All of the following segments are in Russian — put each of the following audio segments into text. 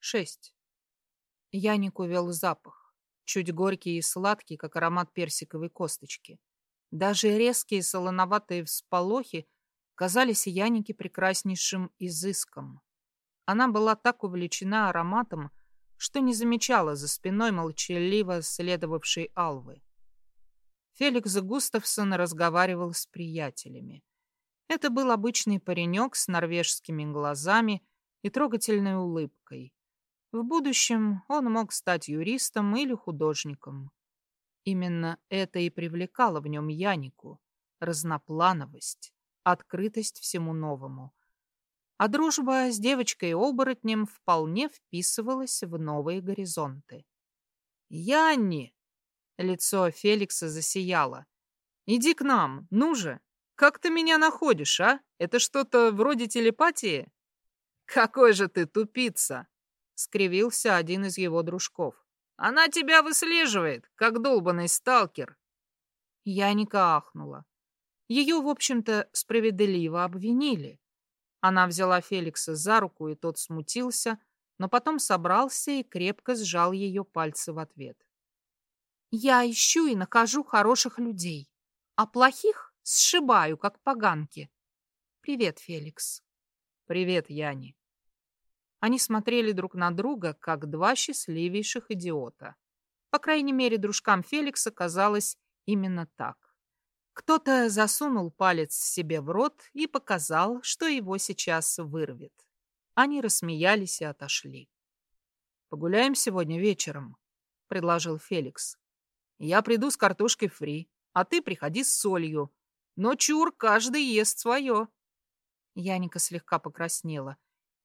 Шесть. Яник увел запах, чуть горький и сладкий, как аромат персиковой косточки. Даже резкие солоноватые всполохи казались Янике прекраснейшим изыском. Она была так увлечена ароматом, что не замечала за спиной молчаливо следовавшей Алвы. Феликс Густавсон разговаривал с приятелями. Это был обычный паренек с норвежскими глазами и трогательной улыбкой. В будущем он мог стать юристом или художником. Именно это и привлекало в нем Янику — разноплановость, открытость всему новому. А дружба с девочкой-оборотнем вполне вписывалась в новые горизонты. «Янни!» — лицо Феликса засияло. «Иди к нам, ну же! Как ты меня находишь, а? Это что-то вроде телепатии?» «Какой же ты тупица!» — скривился один из его дружков. «Она тебя выслеживает, как долбанный сталкер!» Яника ахнула. Ее, в общем-то, справедливо обвинили. Она взяла Феликса за руку, и тот смутился, но потом собрался и крепко сжал ее пальцы в ответ. «Я ищу и нахожу хороших людей, а плохих сшибаю, как поганки. Привет, Феликс». «Привет, Яни». Они смотрели друг на друга, как два счастливейших идиота. По крайней мере, дружкам Феликса казалось именно так. Кто-то засунул палец себе в рот и показал, что его сейчас вырвет. Они рассмеялись и отошли. «Погуляем сегодня вечером», — предложил Феликс. «Я приду с картошкой фри, а ты приходи с солью. Но чур, каждый ест свое». Яника слегка покраснела.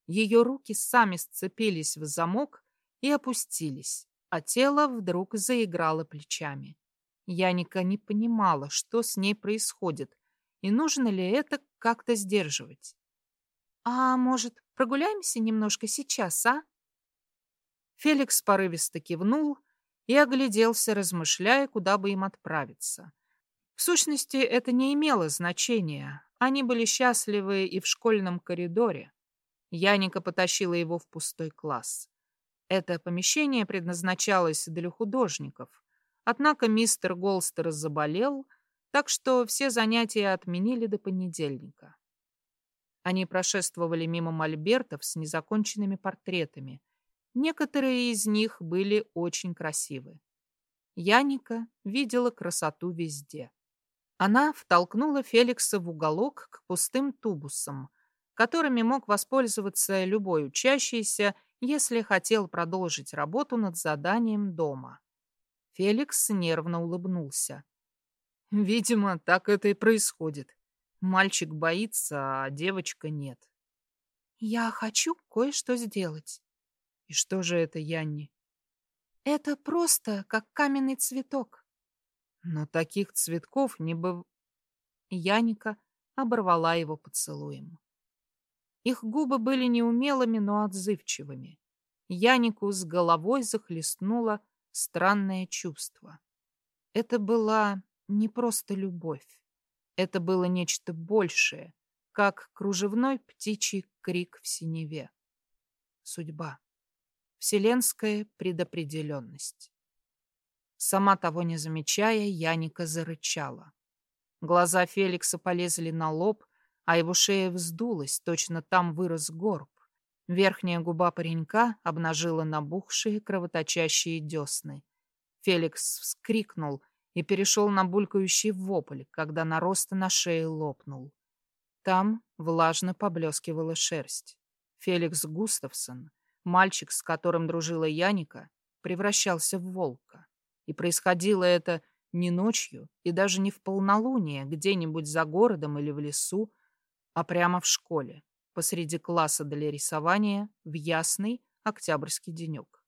Ее руки сами сцепились в замок и опустились, а тело вдруг заиграло плечами. Яника не понимала, что с ней происходит, и нужно ли это как-то сдерживать. «А может, прогуляемся немножко сейчас, а?» Феликс порывисто кивнул и огляделся, размышляя, куда бы им отправиться. В сущности, это не имело значения. Они были счастливы и в школьном коридоре. Яника потащила его в пустой класс. Это помещение предназначалось для художников, Однако мистер Голстер заболел, так что все занятия отменили до понедельника. Они прошествовали мимо мольбертов с незаконченными портретами. Некоторые из них были очень красивы. Яника видела красоту везде. Она втолкнула Феликса в уголок к пустым тубусам, которыми мог воспользоваться любой учащийся, если хотел продолжить работу над заданием дома. Феликс нервно улыбнулся. Видимо, так это и происходит. Мальчик боится, а девочка нет. Я хочу кое-что сделать. И что же это, Янни? Это просто как каменный цветок. Но таких цветков не быв... Яника оборвала его поцелуем. Их губы были неумелыми, но отзывчивыми. Янику с головой захлестнула странное чувство. Это была не просто любовь. Это было нечто большее, как кружевной птичий крик в синеве. Судьба. Вселенская предопределенность. Сама того не замечая, Яника зарычала. Глаза Феликса полезли на лоб, а его шея вздулась, точно там вырос горб. Верхняя губа паренька обнажила набухшие кровоточащие десны. Феликс вскрикнул и перешел на булькающий вопль, когда нарост на шее лопнул. Там влажно поблескивала шерсть. Феликс Густавсон, мальчик, с которым дружила Яника, превращался в волка. И происходило это не ночью и даже не в полнолуние, где-нибудь за городом или в лесу, а прямо в школе посреди класса для рисования в ясный октябрьский денек.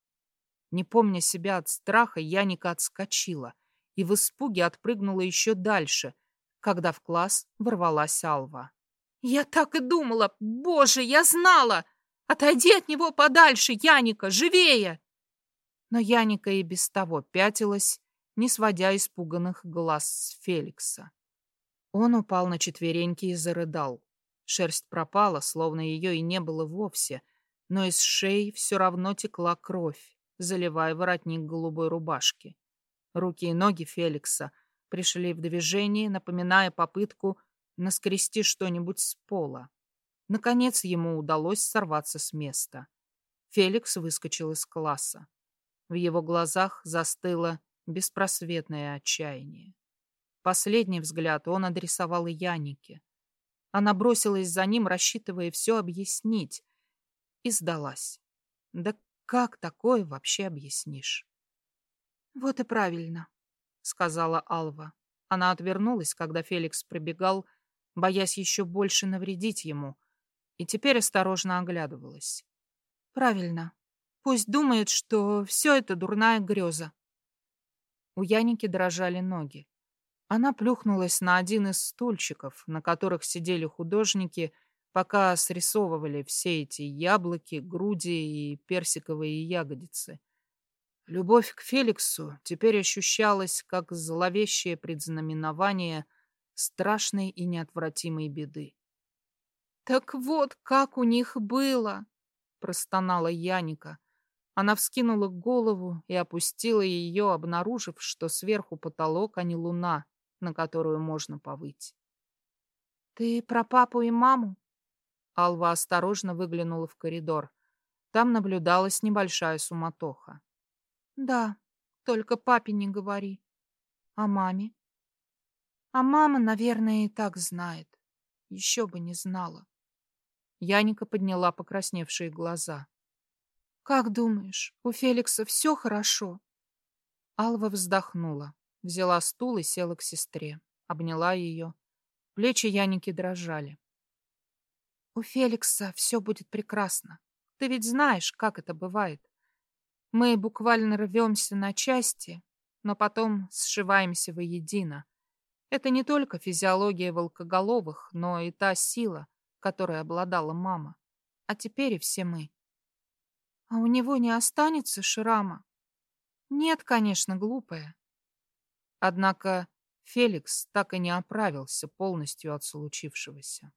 Не помня себя от страха, Яника отскочила и в испуге отпрыгнула еще дальше, когда в класс ворвалась Алва. «Я так и думала! Боже, я знала! Отойди от него подальше, Яника, живее!» Но Яника и без того пятилась, не сводя испуганных глаз с Феликса. Он упал на четвереньки и зарыдал. Шерсть пропала, словно ее и не было вовсе, но из шеи все равно текла кровь, заливая воротник голубой рубашки. Руки и ноги Феликса пришли в движение, напоминая попытку наскрести что-нибудь с пола. Наконец ему удалось сорваться с места. Феликс выскочил из класса. В его глазах застыло беспросветное отчаяние. Последний взгляд он адресовал Янике. Она бросилась за ним, рассчитывая все объяснить, и сдалась. Да как такое вообще объяснишь? Вот и правильно, сказала Алва. Она отвернулась, когда Феликс пробегал, боясь еще больше навредить ему, и теперь осторожно оглядывалась. Правильно. Пусть думает, что все это дурная греза. У Яники дрожали ноги. Она плюхнулась на один из стульчиков, на которых сидели художники, пока срисовывали все эти яблоки, груди и персиковые ягодицы. Любовь к Феликсу теперь ощущалась как зловещее предзнаменование страшной и неотвратимой беды. «Так вот, как у них было!» — простонала Яника. Она вскинула голову и опустила ее, обнаружив, что сверху потолок, а не луна, на которую можно повыть. «Ты про папу и маму?» Алва осторожно выглянула в коридор. Там наблюдалась небольшая суматоха. «Да, только папе не говори. А маме?» «А мама, наверное, и так знает. Еще бы не знала». Яника подняла покрасневшие глаза. «Как думаешь, у Феликса все хорошо?» Алва вздохнула, взяла стул и села к сестре, обняла ее. Плечи Яники дрожали. «У Феликса все будет прекрасно. Ты ведь знаешь, как это бывает. Мы буквально рвемся на части, но потом сшиваемся воедино. Это не только физиология волкоголовых, но и та сила, которой обладала мама. А теперь и все мы. А у него не останется шрама? Нет, конечно, глупая. Однако Феликс так и не оправился полностью от случившегося.